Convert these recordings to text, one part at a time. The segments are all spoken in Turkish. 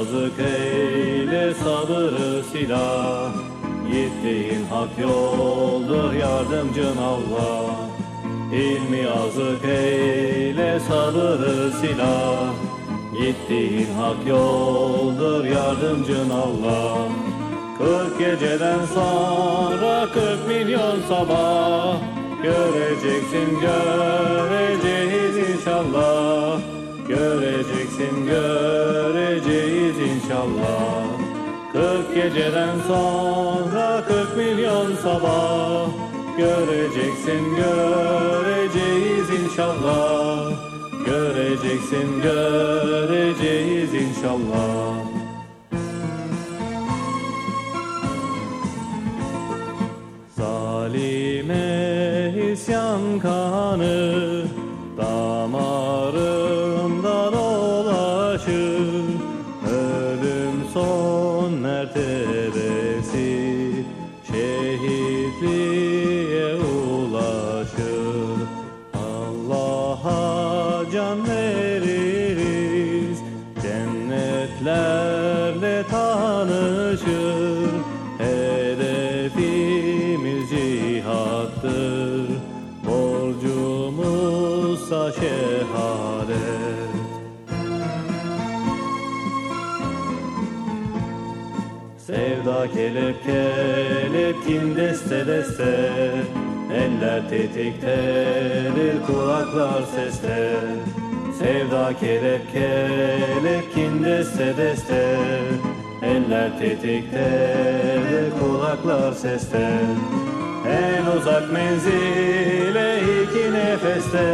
yazık eyle sabırı silah. Yiğitliğin hak yoldur yardımcın Allah. İlmi yazık eyle sabırı silah. Gittiğin hak yoldur yardımcın Allah. Kırk geceden sonra kırk milyon sabah. Göreceksin göreceğiz inşallah. Göreceksin göreceğiz inşallah. Kırk geceden sonra kırk milyon sabah. Göreceksin göreceğiz inşallah. Göreceksin göreceğiz inşallah. Zalime isyan kanı can veririz cennetlerle tanışır Hedefimiz cihattır. Borcumuzsa şehadet. Sevda kelepçe kelepçin deste deste. Eller tetiktedir kulaklar seste Sevda kelepçe kelepçin deste Eller tetiktedir kulaklar seste. En uzak menzile iki nefeste.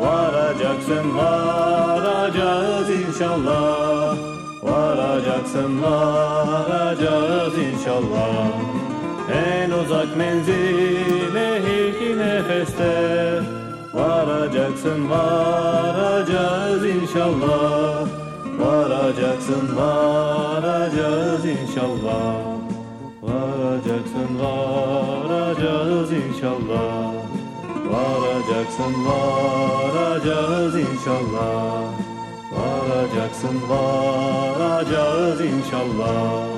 Varacaksın varacağız inşallah. Varacaksın varacağız inşallah. En uzak menzile ilk nefeste Varacaksın varacağız inşallah. Varacaksın varacağız inşallah. Varacaksın varacağız inşallah. Varacaksın varacağız inşallah. Varacaksın varacağız inşallah